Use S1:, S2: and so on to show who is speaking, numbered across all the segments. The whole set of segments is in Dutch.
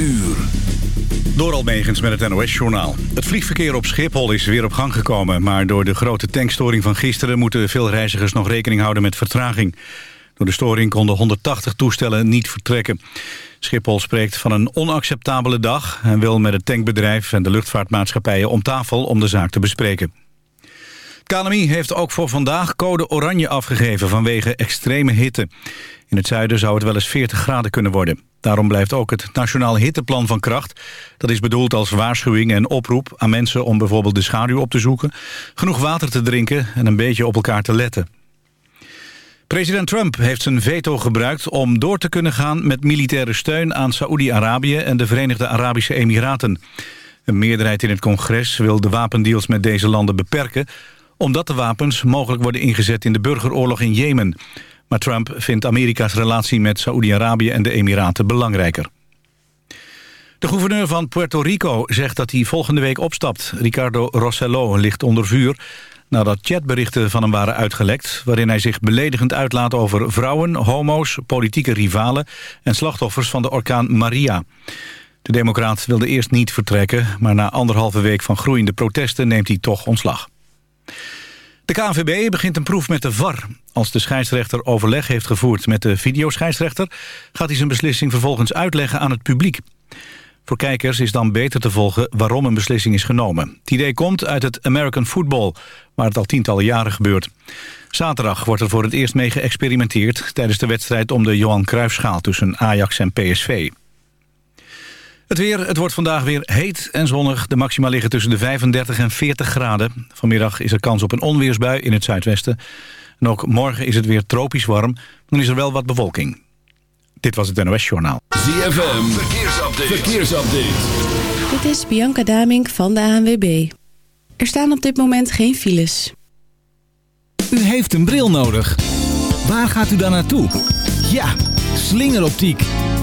S1: uur.
S2: Door met het NOS-journaal. Het vliegverkeer op Schiphol is weer op gang gekomen... maar door de grote tankstoring van gisteren... moeten veel reizigers nog rekening houden met vertraging. Door de storing konden 180 toestellen niet vertrekken. Schiphol spreekt van een onacceptabele dag... en wil met het tankbedrijf en de luchtvaartmaatschappijen om tafel om de zaak te bespreken. KNMI heeft ook voor vandaag code oranje afgegeven vanwege extreme hitte. In het zuiden zou het wel eens 40 graden kunnen worden. Daarom blijft ook het Nationaal Hitteplan van kracht. Dat is bedoeld als waarschuwing en oproep aan mensen om bijvoorbeeld de schaduw op te zoeken, genoeg water te drinken en een beetje op elkaar te letten. President Trump heeft zijn veto gebruikt om door te kunnen gaan met militaire steun aan Saoedi-Arabië en de Verenigde Arabische Emiraten. Een meerderheid in het congres wil de wapendeals met deze landen beperken omdat de wapens mogelijk worden ingezet in de burgeroorlog in Jemen. Maar Trump vindt Amerika's relatie met Saoedi-Arabië en de Emiraten belangrijker. De gouverneur van Puerto Rico zegt dat hij volgende week opstapt. Ricardo Rossello ligt onder vuur nadat chatberichten van hem waren uitgelekt... waarin hij zich beledigend uitlaat over vrouwen, homo's, politieke rivalen... en slachtoffers van de orkaan Maria. De democraat wilde eerst niet vertrekken... maar na anderhalve week van groeiende protesten neemt hij toch ontslag. De KNVB begint een proef met de VAR. Als de scheidsrechter overleg heeft gevoerd met de videoscheidsrechter... gaat hij zijn beslissing vervolgens uitleggen aan het publiek. Voor kijkers is dan beter te volgen waarom een beslissing is genomen. Het idee komt uit het American Football, waar het al tientallen jaren gebeurt. Zaterdag wordt er voor het eerst mee geëxperimenteerd... tijdens de wedstrijd om de Johan Cruijffschaal tussen Ajax en PSV. Het weer, het wordt vandaag weer heet en zonnig. De maxima liggen tussen de 35 en 40 graden. Vanmiddag is er kans op een onweersbui in het zuidwesten. En ook morgen is het weer tropisch warm. Dan is er wel wat bewolking. Dit was het NOS Journaal.
S1: ZFM, verkeersupdate. verkeersupdate.
S3: Dit is Bianca Damink van de ANWB. Er staan op dit moment geen files.
S4: U heeft een bril nodig. Waar gaat u dan naartoe? Ja, slingeroptiek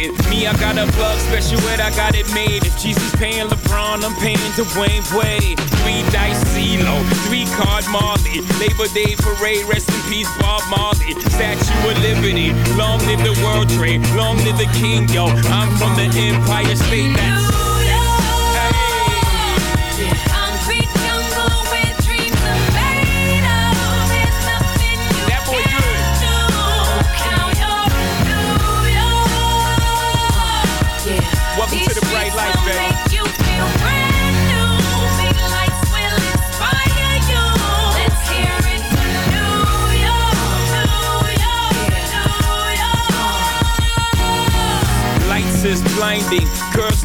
S5: Me, I got a plug special, and I got it made. If Jesus paying LeBron, I'm paying Dwayne Wade. Three dice CeeLo, three card Marley. Labor Day parade, rest in peace Bob Marley. Statue of Liberty, long live the World Trade, long live the King, yo. I'm from the Empire State. That's blinding. Curl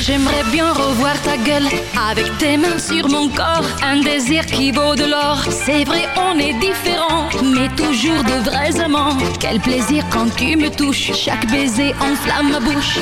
S6: J'aimerais bien revoir ta gueule avec tes mains sur mon corps, un désir qui vaut de l'or. C'est vrai, on est différents, mais toujours de vrais amants. Quel plaisir quand tu me touches, chaque baiser enflamme ma bouche.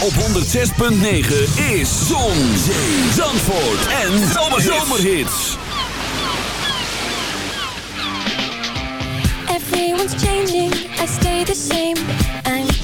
S1: 106.9 is Zon, Zee, Zandvoort en Zomerhits.
S7: Everyone's changing, I stay the same. I'm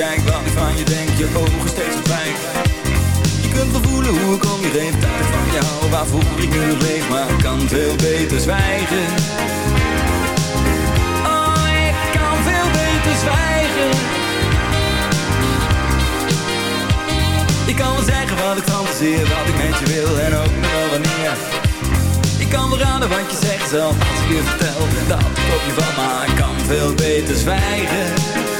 S8: hoe ik van je denk, je ogen steeds verdwijgen je kunt wel voelen hoe ik om je heen ik van jou, waarvoor ik nu leef Maar ik kan veel beter zwijgen. Oh, ik kan veel beter zwijgen. Ik kan wel zeggen wat ik fantaseer Wat ik met je wil en ook nog wel wanneer. Ik kan wel raden wat je zegt zelf Als ik je vertel dat ik op je van Maar ik kan veel beter zwijgen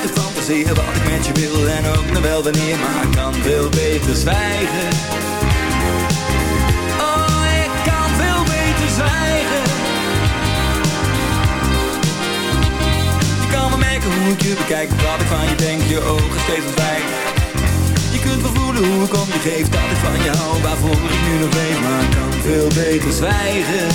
S9: Te fantaseren wat
S1: ik met je wil. En ook
S10: nog wel wanneer Maar ik kan veel beter zwijgen. Oh, ik kan veel beter zwijgen. Je kan wel merken hoe ik je bekijk Wat ik van je denk, je ogen steeds ontwijken Je kunt wel voelen hoe ik om je geef Dat ik van je hou, waarvoor ik nu nog weet Maar ik kan veel beter zwijgen.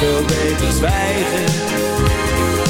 S10: veel beter zwijgen.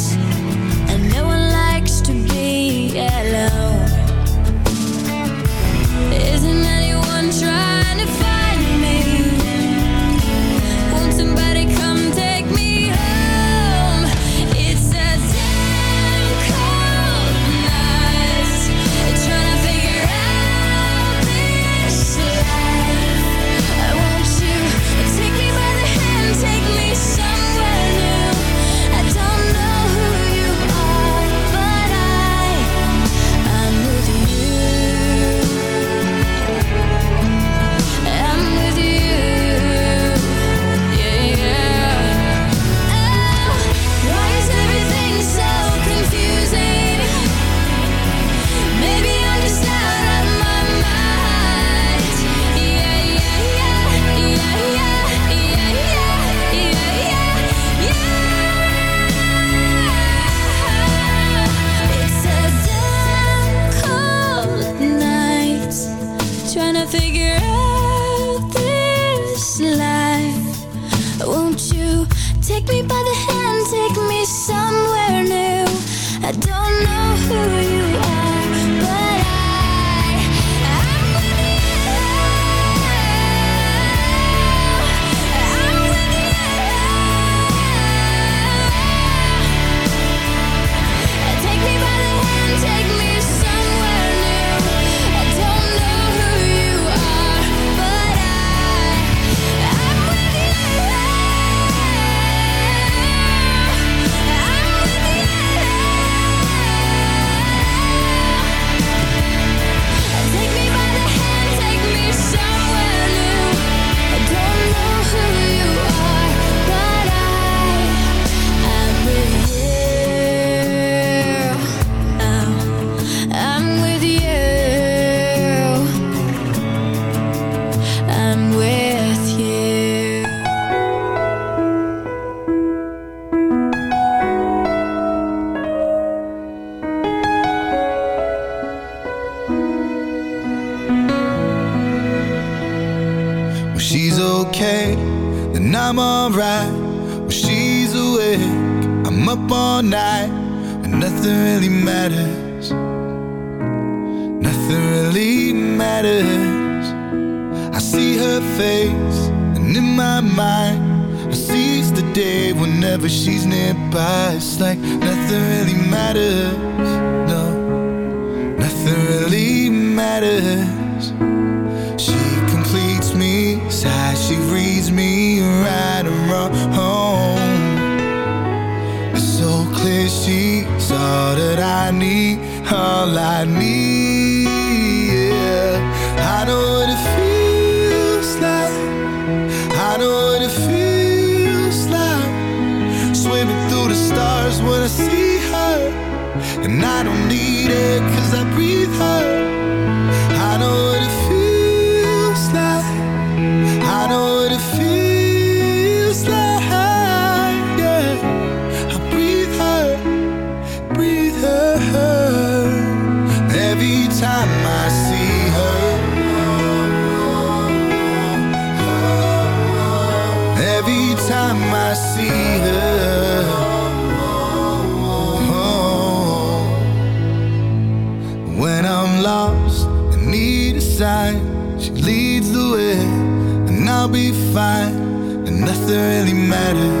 S9: whenever she's nearby. It's like nothing really matters, no Nothing really matters. She completes me, sighs, she reads me Right and wrong. It's so clear she's all that I need All I need. and nothing really matters.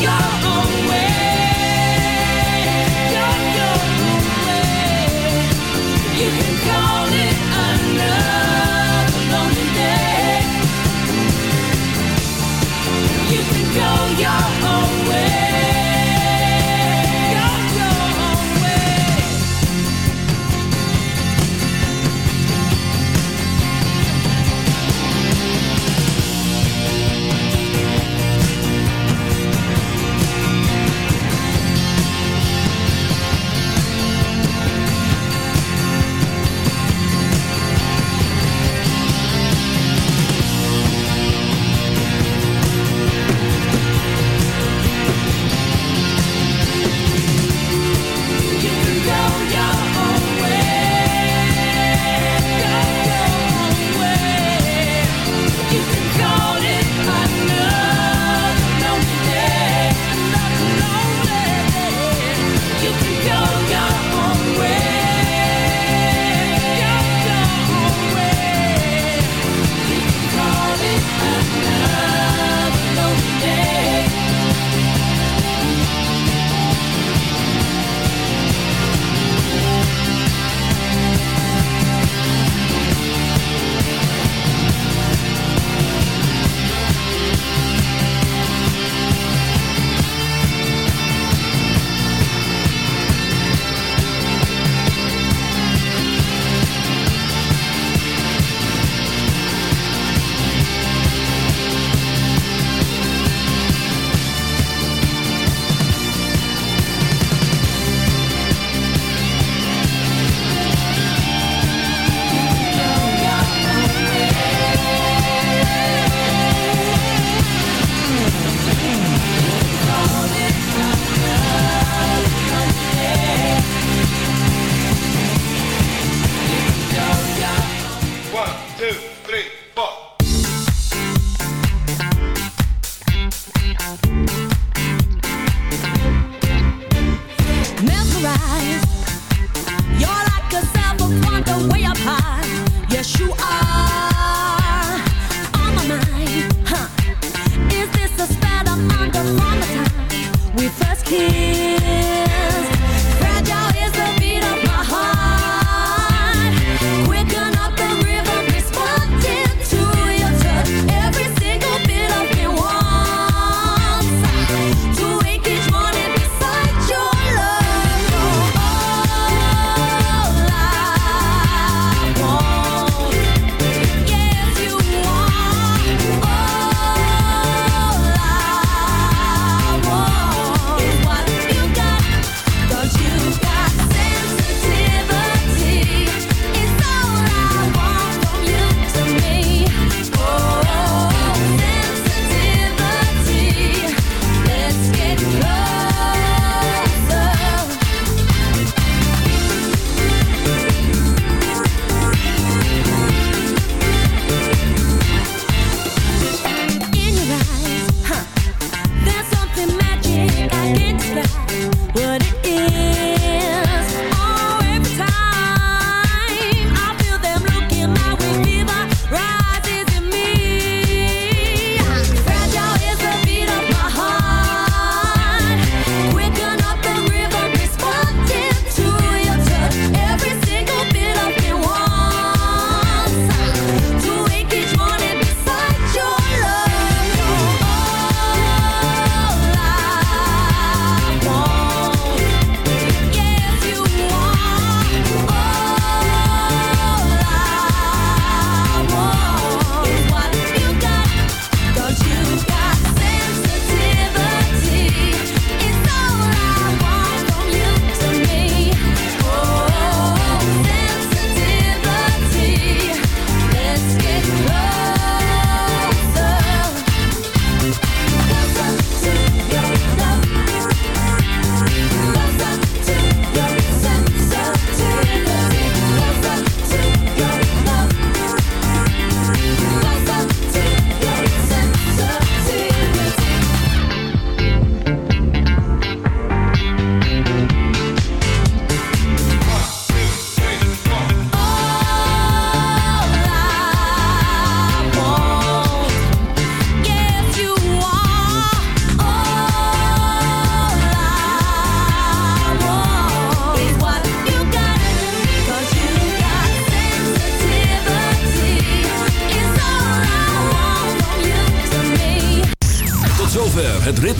S11: Your own